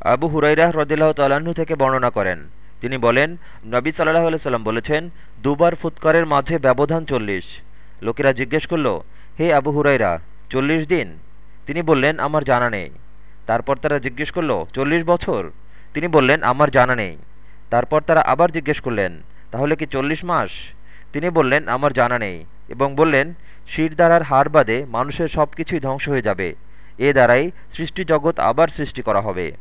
আবু হুরাইরাহ রদিল্লাহ তাল্লাহ্ন থেকে বর্ণনা করেন। তিনি বলেন, নবী সাল্লাহ সাল্লাম বলেছেন, দুবার ফুৎকারের মাঝে ব্যবধান চল্লিশ। লোকেরা জিজ্ঞেস করল, হে আবু হুরাইরা চল্লিশ দিন? তিনি বললেন, আমার জানা নেই। তারপর তারা জিজ্ঞেস করল, চল্লিশ বছর? তিনি বললেন, আমার জানা নেই। তারপর তারা আবার জিজ্ঞেস করলেন, তাহলে কি চল্লিশ মাস? তিনি বললেন, আমার জানা নেই। এবং বললেন শিরদাঁড়ার হার বাদে মানুষের সব কিছুই ধ্বংস হয়ে যাবে। এ দ্বারাই সৃষ্টি জগৎ আবার সৃষ্টি করা হবে।